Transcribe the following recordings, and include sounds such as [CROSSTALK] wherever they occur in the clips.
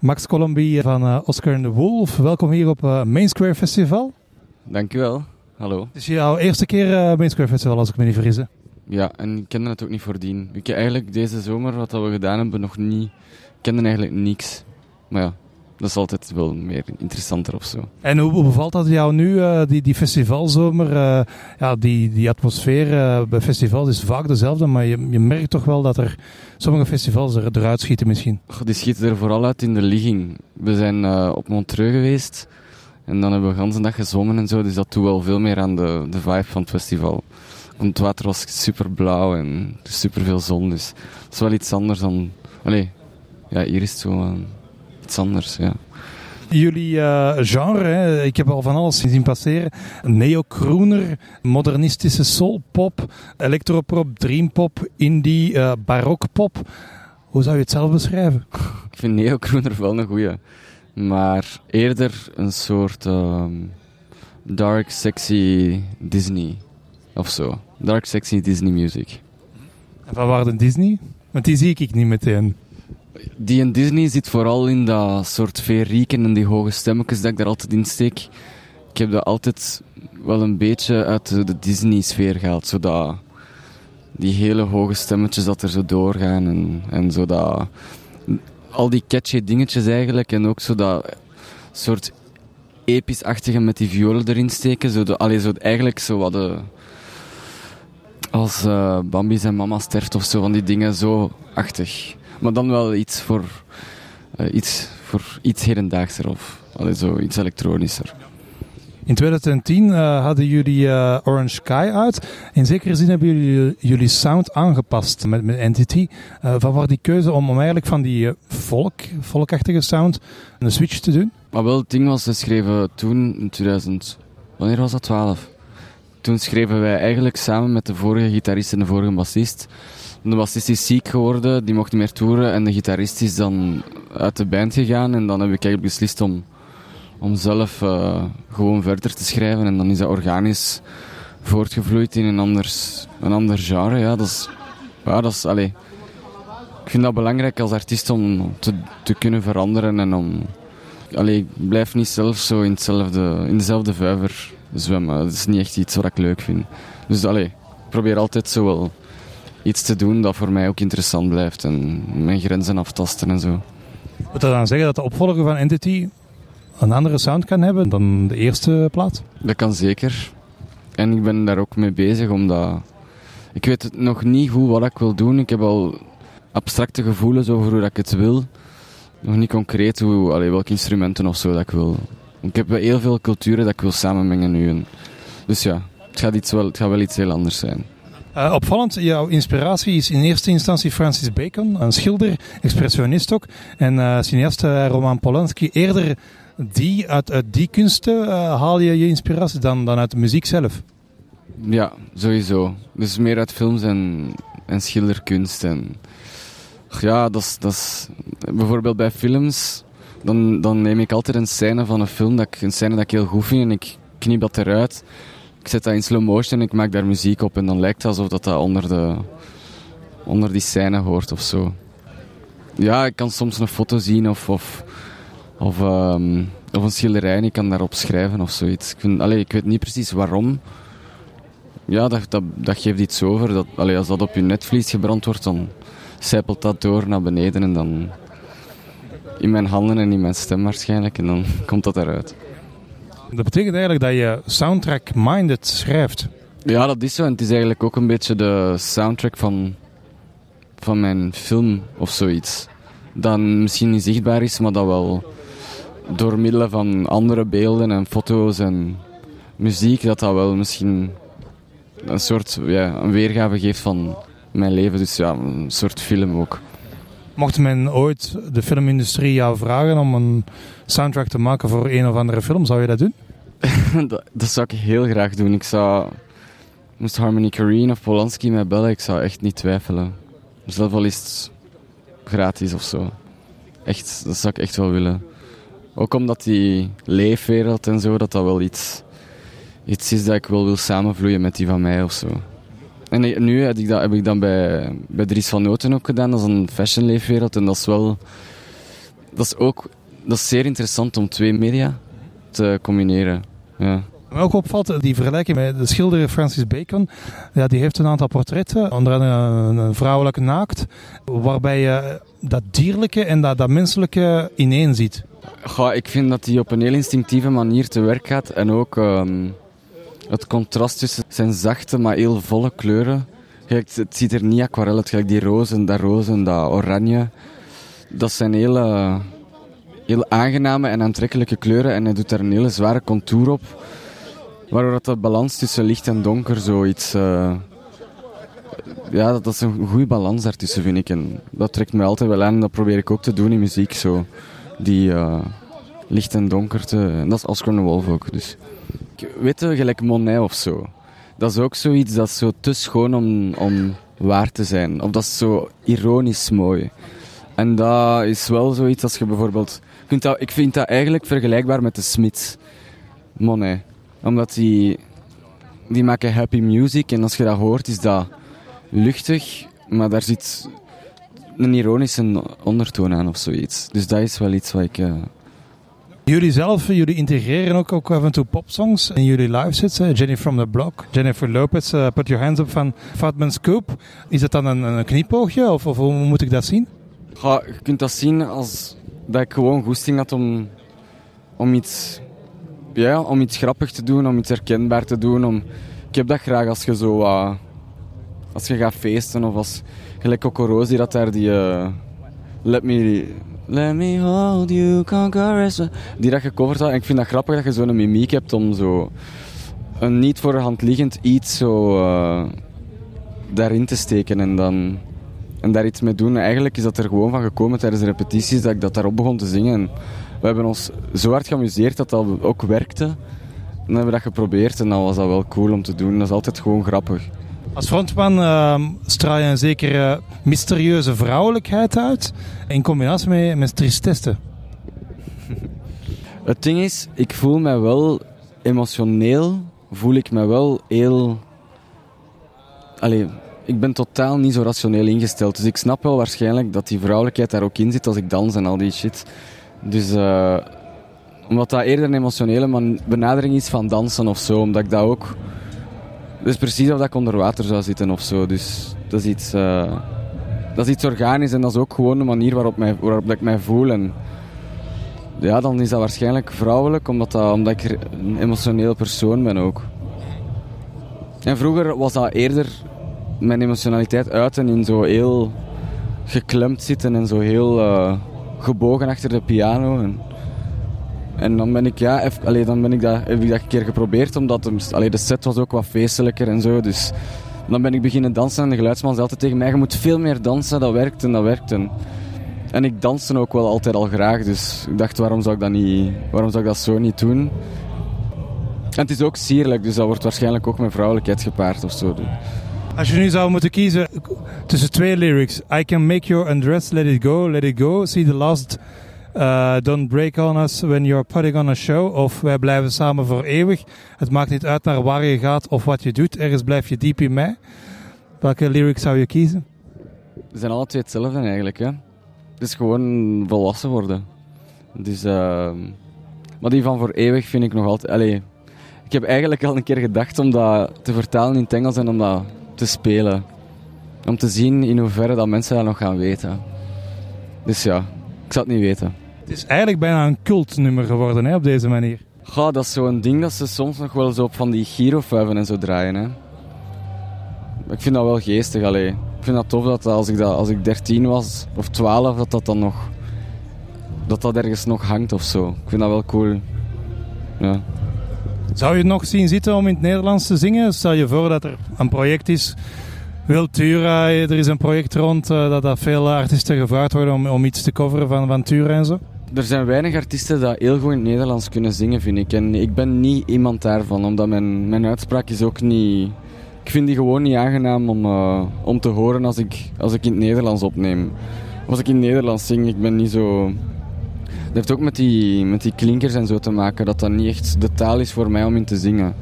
Max Colombi van uh, Oscar and the Wolf. Welkom hier op uh, Main Square Festival. Dankjewel. Hallo. Het is jouw eerste keer uh, Main Square Festival, als ik me niet vergis. Ja, en ik kende het ook niet voordien. Ik heb eigenlijk deze zomer, wat we gedaan hebben, nog niet... Ik kende eigenlijk niks. Maar ja, dat is altijd wel meer interessanter of zo. En hoe, bevalt dat jou nu, uh, die, die festivalzomer? Uh, ja, die, die atmosfeer uh, bij festivals is vaak dezelfde, maar je, je merkt toch wel dat er sommige festivals er, eruit schieten misschien. Die schieten er vooral uit in de ligging. We zijn op Montreux geweest en dan hebben we de hele dag gezwommen en zo, dus dat doet wel veel meer aan de, de vibe van het festival. Want het water was super blauw en super veel zon, dus dat is wel iets anders dan... Allee, ja, hier is het zo iets anders, ja. Jullie uh, genre, hè, ik heb al van alles zien passeren. Neo-crooner, modernistische soulpop, electropop, dreampop, indie, uh, barokpop. Hoe zou je het zelf beschrijven? Ik vind neo-crooner wel een goeie. Maar eerder een soort um, dark, sexy Disney of zo. Dark, sexy Disney music. En van waar de Disney? Want die zie ik niet meteen die in Disney zit vooral in dat soort feerieken en die hoge stemmetjes dat ik daar altijd in steek. Ik heb dat altijd wel een beetje uit de Disney-sfeer gehaald. Zodat die hele hoge stemmetjes dat er zo doorgaan en, en zo dat... Al die catchy dingetjes eigenlijk en ook zo dat soort episch-achtige met die violen erin steken. Zo, de, allee, zo eigenlijk zo wat de... Als uh, Bambi zijn mama sterft of zo, van die dingen zo achtig. Maar dan wel iets voor, uh, iets, voor iets hedendaagser of allee, zo, iets elektronischer. In 2010 uh, hadden jullie uh, Orange Sky uit. In zekere zin hebben jullie jullie sound aangepast met, met Entity. Uh, van waar die keuze om, om eigenlijk van die folk, folkachtige sound een switch te doen? Maar wel, het ding was, we schreven toen in 2000... Wanneer was dat? 12? Toen schreven wij eigenlijk samen met de vorige gitarist en de vorige bassist de bassist is ziek geworden, die mocht niet meer toeren. En de gitarist is dan uit de band gegaan. En dan heb ik eigenlijk beslist om, om zelf uh, gewoon verder te schrijven. En dan is dat organisch voortgevloeid in een, anders, een ander genre. Ja, dat is, ja, dat is, allez, ik vind dat belangrijk als artiest om te, te kunnen veranderen. En om, allez, ik blijf niet zelf zo in, hetzelfde, in dezelfde vijver zwemmen. Dat is niet echt iets wat ik leuk vind. Dus allez, ik probeer altijd zo wel iets te doen dat voor mij ook interessant blijft en mijn grenzen aftasten en zo. Moet dat dan zeggen dat de opvolger van Entity een andere sound kan hebben dan de eerste plaat? Dat kan zeker. En ik ben daar ook mee bezig, omdat... Ik weet nog niet goed wat ik wil doen. Ik heb al abstracte gevoelens over hoe ik het wil. Nog niet concreet hoe, allee, welke instrumenten of zo dat ik wil. Ik heb heel veel culturen dat ik wil samenmengen nu. dus ja, het gaat, iets wel, het gaat wel iets heel anders zijn. Uh, opvallend, jouw inspiratie is in eerste instantie Francis Bacon, een schilder, expressionist ook. En uh, cineast Roman Polanski. Eerder die, uit, uit die kunsten haal je je inspiratie dan, dan uit de muziek zelf? Ja, sowieso. Dus meer uit films en, en schilderkunst. En, ja, dat is, bijvoorbeeld bij films, dan, dan neem ik altijd een scène van een film, dat ik, een scène dat ik heel goed vind en ik knip dat eruit ik zet dat in slow motion en ik maak daar muziek op en dan lijkt het alsof dat, dat onder, de, onder die scène hoort of zo. Ja, ik kan soms een foto zien of, of, of, um, of een schilderij en ik kan daarop schrijven of zoiets. Ik, allee, ik weet niet precies waarom. Ja, dat, dat, dat geeft iets over. Dat, als dat op je netvlies gebrand wordt, dan zijpelt dat door naar beneden en dan in mijn handen en in mijn stem waarschijnlijk en dan [LAUGHS] komt dat eruit. Dat betekent eigenlijk dat je soundtrack-minded schrijft. Ja, dat is zo. En het is eigenlijk ook een beetje de soundtrack van, van mijn film of zoiets. Dat misschien niet zichtbaar is, maar dat wel door middel van andere beelden en foto's en muziek, dat dat wel misschien een soort ja, een weergave geeft van mijn leven. Dus ja, een soort film ook. Mocht men ooit de filmindustrie jou vragen om een soundtrack te maken voor een of andere film, zou je dat doen? [LAUGHS] dat, zou ik heel graag doen. Ik zou... Moest Harmony Korine of Polanski mij bellen, ik zou echt niet twijfelen. Zelf al is gratis of zo. Echt, dat zou ik echt wel willen. Ook omdat die leefwereld en zo, dat dat wel iets, iets is dat ik wel wil samenvloeien met die van mij of zo. En nu heb ik dat, heb ik dan bij, bij Dries van Noten ook gedaan. Dat is een fashion leefwereld en dat is wel dat is ook dat is zeer interessant om twee media te combineren. Ja. Wat ook opvalt, die vergelijking met de schilder Francis Bacon, ja, die heeft een aantal portretten, onder andere een, vrouwelijke naakt, waarbij je dat dierlijke en dat, dat menselijke ineen ziet. Ik vind dat hij op een heel instinctieve manier te werk gaat en ook um, het contrast tussen zijn zachte maar heel volle kleuren. Het ziet er niet aquarel uit, die rozen, dat rozen, dat oranje. Dat zijn hele, heel aangename en aantrekkelijke kleuren en hij doet daar een hele zware contour op. Waardoor dat de balans tussen licht en donker zoiets... Uh, ja, dat, is een goede balans daartussen, vind ik. En dat trekt me altijd wel aan en dat probeer ik ook te doen in muziek. Zo. Die uh, licht en donker te... En dat is Oscar de Wolf ook. Dus. Weet gelijk Monet of zo. Dat is ook zoiets dat is zo te schoon om, om waar te zijn. Of dat is zo ironisch mooi. En dat is wel zoiets als je bijvoorbeeld... Kunt ik vind dat eigenlijk vergelijkbaar met de Smiths. Monet omdat die, die maken happy music en als je dat hoort is dat luchtig, maar daar zit een ironische ondertoon aan of zoiets. Dus dat is wel iets wat ik... Uh... Jullie zelf, jullie integreren ook, ook af en toe popsongs in jullie live sets. Jenny from the Block, Jennifer Lopez, uh, Put Your Hands Up van Fatman Scoop. Is dat dan een, een kniepoogje of, of, hoe moet ik dat zien? Ja, je kunt dat zien als dat ik gewoon goesting had om, om iets ja, om iets grappig te doen, om iets herkenbaar te doen. Om... Ik heb dat graag als je zo... Uh, als je gaat feesten of als... Gelijk die dat daar die... Uh, let me... Let me hold you, Die dat gecoverd had. En ik vind dat grappig dat je zo'n mimiek hebt om zo... Een niet voor de hand liggend iets zo... Uh, daarin te steken en dan... En daar iets mee doen. Eigenlijk is dat er gewoon van gekomen tijdens de repetities dat ik dat daarop begon te zingen we hebben ons zo hard geamuseerd dat dat ook werkte. En dan hebben we dat geprobeerd en dan was dat wel cool om te doen. Dat is altijd gewoon grappig. Als frontman uh, straal je een zekere mysterieuze vrouwelijkheid uit in combinatie met, met tristesse. [LAUGHS] Het ding is, ik voel me wel emotioneel, voel ik me wel heel... Allee, ik ben totaal niet zo rationeel ingesteld. Dus ik snap wel waarschijnlijk dat die vrouwelijkheid daar ook in zit als ik dans en al die shit. Dus uh, omdat dat eerder een emotionele benadering is van dansen of zo, omdat ik dat ook. Dus precies of dat ik onder water zou zitten of zo. Dus dat is iets, uh, dat is iets organisch en dat is ook gewoon de manier waarop, mij, waarop ik mij voel. En ja, dan is dat waarschijnlijk vrouwelijk, omdat, dat, omdat ik een emotioneel persoon ben ook. En vroeger was dat eerder mijn emotionaliteit uiten in zo heel geklemd zitten en zo heel. Uh, gebogen achter de piano. En, en dan ben ik, ja, dan ben ik dat, heb ik dat een keer geprobeerd, omdat allee, de set was ook wat feestelijker en zo. Dus dan ben ik beginnen dansen en de geluidsman zei altijd tegen mij, je moet veel meer dansen, dat werkt en dat werkt. En, ik danste ook wel altijd al graag, dus ik dacht, waarom zou ik dat, niet, waarom zou ik dat zo niet doen? En het is ook sierlijk, dus dat wordt waarschijnlijk ook met vrouwelijkheid gepaard of zo. Als je nu zou moeten kiezen tussen twee lyrics. I can make your undress, let it go, let it go. See the last, uh, don't break on us when you're putting on a show. Of wij blijven samen voor eeuwig. Het maakt niet uit naar waar je gaat of wat je doet. Ergens blijf je diep in mij. Welke lyrics zou je kiezen? Ze zijn alle twee hetzelfde eigenlijk. Hè? Het is gewoon volwassen worden. Dus, maar die van voor eeuwig vind ik nog altijd... Allee, ik heb eigenlijk al een keer gedacht om dat te vertalen in het Engels en om dat te spelen. Om te zien in hoeverre dat mensen dat nog gaan weten. Dus ja, ik zou het niet weten. Het is eigenlijk bijna een cultnummer geworden hè, op deze manier. Ja, dat is zo'n ding dat ze soms nog wel zo op van die girofuiven en zo draaien. Hè. Ik vind dat wel geestig. Allee. Ik vind dat tof dat als ik, dat, als ik 13 was of 12, dat dat dan nog. dat dat ergens nog hangt of zo. Ik vind dat wel cool. Ja. Zou je het nog zien zitten om in het Nederlands te zingen? Stel je voor dat er een project is. Wiltura, er is een project rond uh, dat, veel artiesten gevraagd worden om, om iets te coveren van, van Tura en zo. Er zijn weinig artiesten die heel goed in het Nederlands kunnen zingen, vind ik. En ik ben niet iemand daarvan, omdat mijn, mijn uitspraak is ook niet... Ik vind die gewoon niet aangenaam om, uh, om te horen als ik, als ik in het Nederlands opneem. Als ik in het Nederlands zing, ik ben niet zo dat heeft ook met die, met die klinkers en zo te maken, dat dat niet echt de taal is voor mij om in te zingen.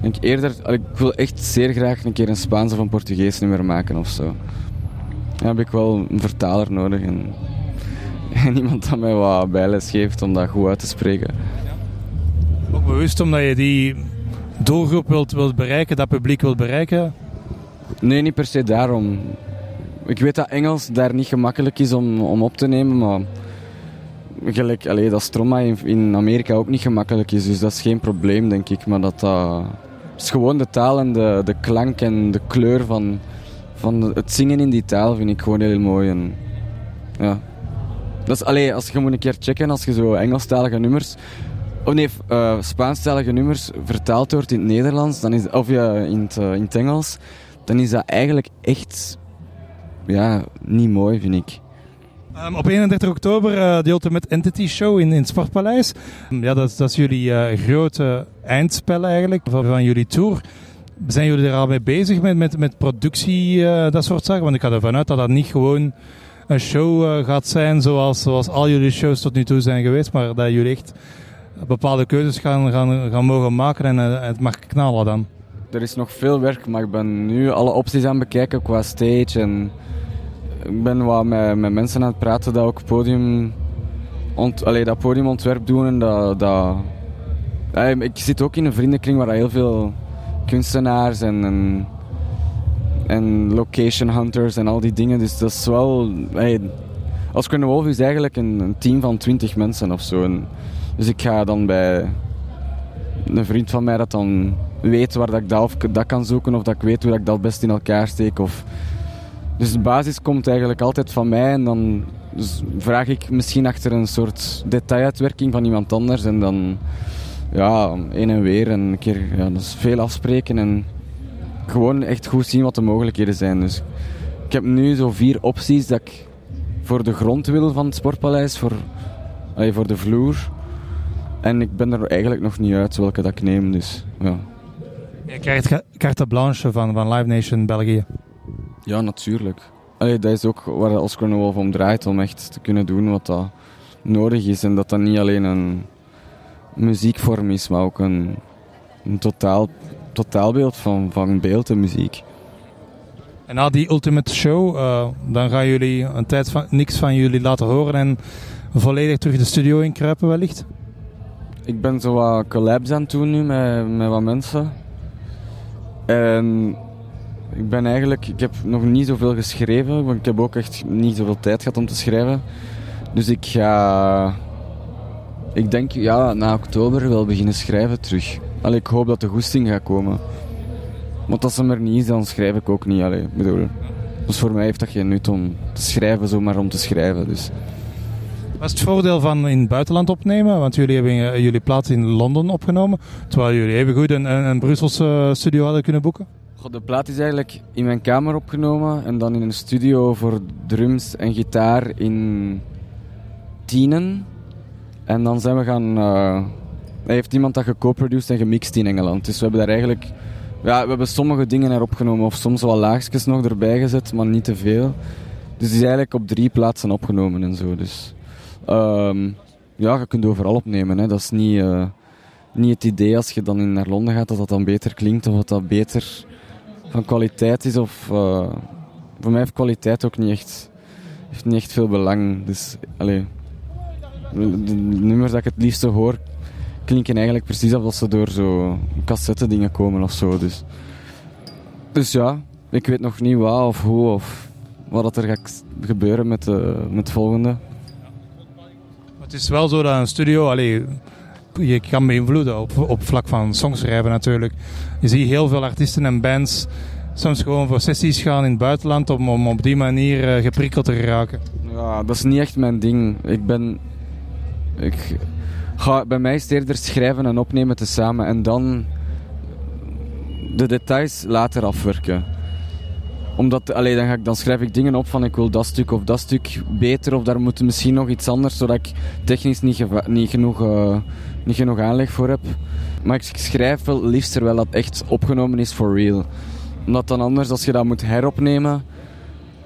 Ik eerder, ik wil echt zeer graag een keer een Spaans of een Portugees nummer maken of zo. Dan heb ik wel een vertaler nodig. En [LAUGHS] En iemand dat mij wat bijles geeft om dat goed uit te spreken. Ook bewust omdat je die doelgroep wilt, wilt bereiken, dat publiek wilt bereiken? Nee, niet per se daarom. Ik weet dat Engels daar niet gemakkelijk is om, om op te nemen, maar gelijk, allee, dat Stroma in, in Amerika ook niet gemakkelijk is, dus dat is geen probleem, denk ik. Maar dat, dat is gewoon de taal en de, de klank en de kleur van, van het zingen in die taal vind ik gewoon heel mooi. En, ja. Dat is, allee, als je moet een keer checken, als je zo Engelstalige nummers, of nee, uh, Spaanstalige nummers vertaald wordt in het Nederlands, dan is, of ja, in, het, uh, in het Engels, dan is dat eigenlijk echt ja, niet mooi, vind ik. Um, op 31 oktober uh, de Ultimate Entity Show in, in het Sportpaleis. Um, ja, dat, is jullie uh, grote eindspel eigenlijk van, van, jullie tour. Zijn jullie er al mee bezig met, met, met productie, uh, dat soort zaken? Want ik ga ervan uit dat dat niet gewoon een show gaat zijn zoals, zoals al jullie shows tot nu toe zijn geweest, maar dat jullie echt bepaalde keuzes gaan, gaan, gaan mogen maken en het mag knallen dan. Er is nog veel werk, maar ik ben nu alle opties aan het bekijken qua stage en ik ben wat met, met mensen aan het praten dat ook podium, ont, allee, dat podiumontwerp doen. En dat, dat, ik zit ook in een vriendenkring waar heel veel kunstenaars en, en, en, location hunters en al die dingen. Dus dat is wel. Als Kunnen Wolf is eigenlijk een, een, team van 20 mensen of zo. Dus ik ga dan bij een vriend van mij dat dan weet waar dat ik dat, kan zoeken of dat ik weet hoe ik dat best in elkaar steek. Of, dus de basis komt eigenlijk altijd van mij en dan vraag ik misschien achter een soort detailuitwerking van iemand anders en dan ja, een en weer en een keer ja, veel afspreken en gewoon echt goed zien wat de mogelijkheden zijn. Dus ik heb nu zo vier opties dat ik voor de grond wil van het sportpaleis, voor, allee, voor de vloer. En ik ben er eigenlijk nog niet uit welke dat ik neem, dus ja. Je krijgt carte blanche van, van Live Nation België. Ja, natuurlijk. Allee, dat is ook waar Oscar Wolf om draait, om echt te kunnen doen wat dat nodig is. En dat dat niet alleen een muziekvorm is, maar ook een, een totaal, totaalbeeld van, van beeld en muziek. En na die Ultimate Show, uh, dan gaan jullie een tijd van, niks van jullie laten horen en volledig terug de studio inkruipen wellicht? Ik ben zo wat collabs aan het doen nu met, met wat mensen. En ik ben eigenlijk, ik heb nog niet zoveel geschreven, want ik heb ook echt niet zoveel tijd gehad om te schrijven. Dus ik ga, ik denk ja, na oktober wel beginnen schrijven terug. Allee, ik hoop dat de goesting gaat komen. Want als ze er niet is, dan schrijf ik ook niet. Allee, bedoel, dus voor mij heeft dat geen nut om te schrijven, zomaar om te schrijven. Dus. Wat is het voordeel van in het buitenland opnemen? Want jullie hebben eh, jullie plaats in Londen opgenomen, terwijl jullie even goed een, een Brusselse studio hadden kunnen boeken. De plaat is eigenlijk in mijn kamer opgenomen en dan in een studio voor drums en gitaar in Tienen. En dan zijn we gaan. Uh, heeft iemand dat geco-produced en gemixt in Engeland. Dus we hebben daar eigenlijk. Ja, we hebben sommige dingen erop genomen of soms wel laagjes nog erbij gezet, maar niet te veel. Dus die is eigenlijk op drie plaatsen opgenomen en zo. Dus Um, ja, je kunt overal opnemen. Hè. Dat is niet, uh, niet het idee als je dan naar Londen gaat dat dat dan beter klinkt of dat dat beter van kwaliteit is. Of, uh, voor mij heeft kwaliteit ook niet echt, heeft niet echt veel belang. Dus, allee, de nummers dat ik het liefste hoor klinken eigenlijk precies alsof ze door zo cassette dingen komen of zo. Dus, dus ja, ik weet nog niet wat of hoe of wat er gaat gebeuren met, de, met het volgende. Het is wel zo dat een studio, allee, je kan beïnvloeden op, op vlak van songschrijven natuurlijk. Je ziet heel veel artiesten en bands soms gewoon voor sessies gaan in het buitenland om, om op die manier uh, geprikkeld te geraken. Ja, dat is niet echt mijn ding. Ik ben... Ik ga, bij mij is het eerder schrijven en opnemen tezamen en dan de details later afwerken omdat, allee, dan, ga ik, dan schrijf ik dingen op van ik wil dat stuk of dat stuk beter of daar moet misschien nog iets anders, zodat ik technisch niet, niet, genoeg, uh, niet genoeg aanleg voor heb. Maar ik schrijf wel liefst er wel dat echt opgenomen is for real. Omdat dan anders, als je dat moet heropnemen,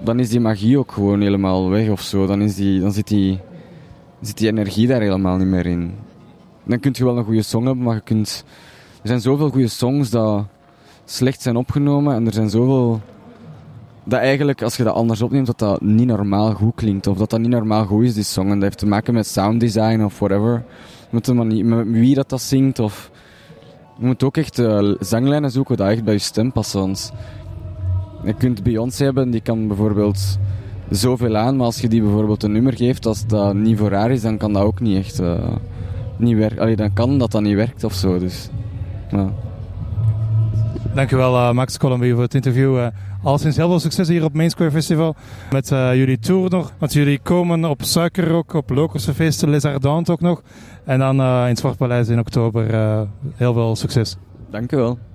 dan is die magie ook gewoon helemaal weg of zo. Dan, is die, dan zit, die, zit die energie daar helemaal niet meer in. Dan kun je wel een goede song hebben, maar je kunt... Er zijn zoveel goede songs dat slecht zijn opgenomen en er zijn zoveel dat eigenlijk, als je dat anders opneemt, dat dat niet normaal goed klinkt. Of dat dat niet normaal goed is, die song. En dat heeft te maken met sounddesign of whatever. Met, de manier, met wie dat dat zingt. Of... Je moet ook echt uh, zanglijnen zoeken dat echt bij je stem passen. Je kunt Beyoncé hebben, die kan bijvoorbeeld zoveel aan, maar als je die bijvoorbeeld een nummer geeft, als dat niet voor haar is, dan kan dat ook niet echt uh, niet werken. Allee, dan kan dat dat niet werkt of zo. Dus, ja. Dankjewel uh, Max Columbia voor het interview. Uh, alleszins heel veel succes hier op Main Square Festival met uh, jullie tour nog. Want jullie komen op Suikerrock, op Lokerse feesten, Les Ardentes ook nog. En dan in het Zwartpaleis in oktober. heel veel succes. Dankjewel.